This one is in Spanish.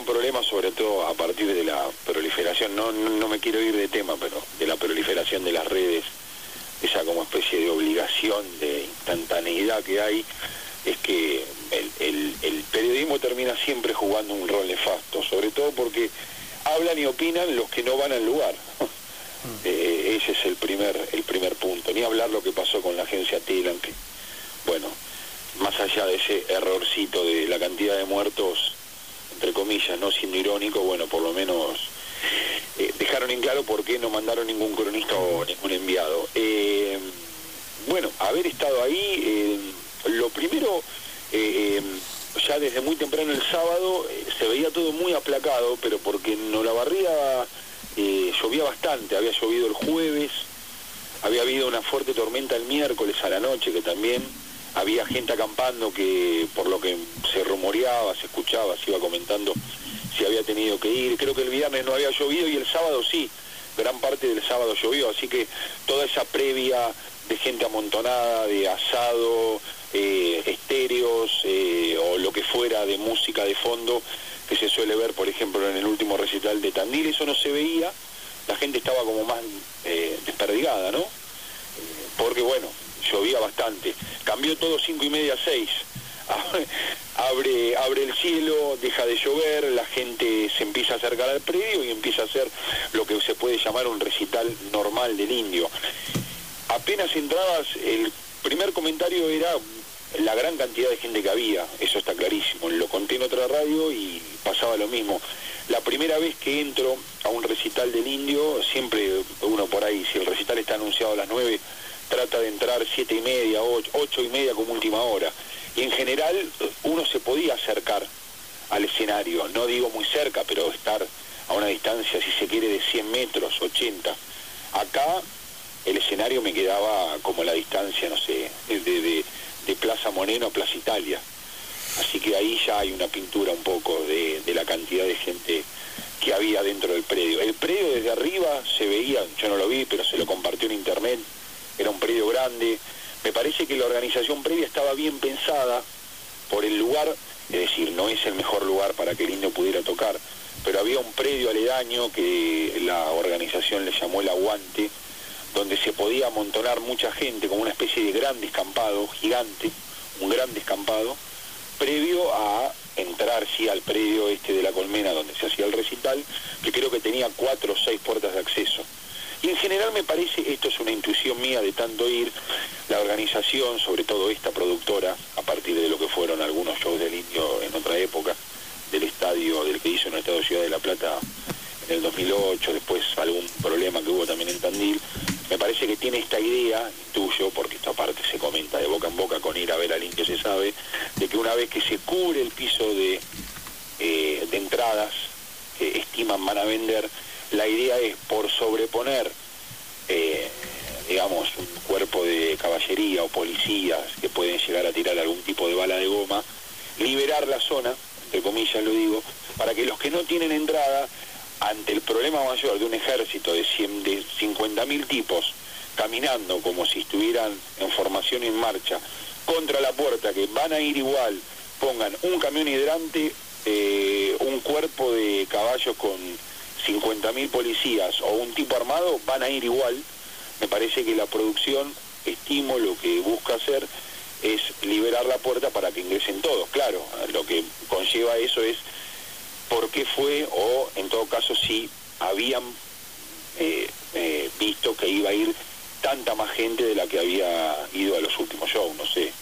gran problema, sobre todo a partir de la proliferación, no, no, me quiero ir de tema, pero de la proliferación de las redes, esa como especie de obligación de instantaneidad que hay, es que el, el periodismo termina siempre jugando un rol nefasto, sobre todo porque hablan y opinan los que no van al lugar. Eh, ese es el primer, el primer punto. Ni hablar lo que pasó con la agencia Telan, que, bueno, más allá de ese errorcito de la cantidad de muertos, entre comillas, no siendo irónico, bueno, por lo menos eh, dejaron en claro por qué no mandaron ningún cronista o ningún enviado. Eh, bueno, haber estado ahí, lo primero, ya desde muy temprano el sábado, se veía todo muy aplacado, pero porque barría eh, llovía bastante, había llovido el jueves, había habido una fuerte tormenta el miércoles a la noche que también había gente acampando que por lo que se rumoreaba, se escuchaba, se iba comentando si había tenido que ir. Creo que el viernes no había llovido y el sábado sí, gran parte del sábado llovió, así que toda esa previa de gente amontonada, de asado, eh, estéreos eh, o lo que fuera de música de fondo, que se suele ver, por ejemplo, en el último recital de Tandil, eso no se veía, la gente estaba como más eh, desperdigada, ¿no? Eh, porque bueno, llovía bastante. Cambió todo cinco y media, seis. abre, abre el cielo, deja de llover, la gente se empieza a acercar al predio y empieza a hacer lo que se puede llamar un recital normal del indio. Apenas entrabas, el primer comentario era la gran cantidad de gente que había, eso está clarísimo. Lo conté en otra radio y pasaba lo mismo. La primera vez que entro a un recital del indio, siempre uno por ahí, si el recital está anunciado a las 9, trata de entrar siete y media, ocho, ocho y media como última hora. Y en general uno se podía acercar al escenario, no digo muy cerca, pero estar a una distancia, si se quiere, de 100 metros, 80. Acá el escenario me quedaba como la distancia, no sé, de de Plaza Moreno a Plaza Italia. Así que ahí ya hay una pintura un poco de, la cantidad de gente que había dentro del predio. El predio desde arriba se veía, yo no lo vi, pero se lo compartió en internet, era un predio grande. Me parece que la organización previa estaba bien pensada por el lugar, es decir, no es el mejor lugar para que el indio pudiera tocar, pero había un predio aledaño que la organización le llamó el aguante, donde se podía amontonar mucha gente, como una especie de gran descampado gigante, un gran descampado, previo a entrar sí al predio este de la colmena donde se hacía el recital, que creo que tenía cuatro o seis puertas de acceso. Y en general me parece, esto es una intuición mía de tanto ir, la organización, sobre todo esta productora, a partir de lo que fueron algunos shows del indio en otra época, del estadio, del que hizo en el Estado Ciudad de La Plata en el 2008, después algún problema que hubo también en Tandil, me parece que tiene esta idea, tuyo, porque esta parte se comenta de boca en boca con ir a ver al indio se sabe, de que una vez que se cubre el piso de, eh, de entradas que estiman van a vender, la idea es por sobreponer, eh, digamos, un cuerpo de caballería o policías que pueden llegar a tirar algún tipo de bala de goma, liberar la zona, entre comillas lo digo, para que los que no tienen entrada ante el problema mayor de un ejército de, 100, de 50.000 tipos caminando como si estuvieran en formación en marcha contra la puerta, que van a ir igual, pongan un camión hidrante, eh, un cuerpo de caballos con 50.000 policías o un tipo armado, van a ir igual. Me parece que la producción, estimo, lo que busca hacer es liberar la puerta para que ingresen todos. Claro, lo que conlleva eso es por qué fue o en todo caso si habían eh, eh, visto que iba a ir tanta más gente de la que había ido a los últimos shows, no sé.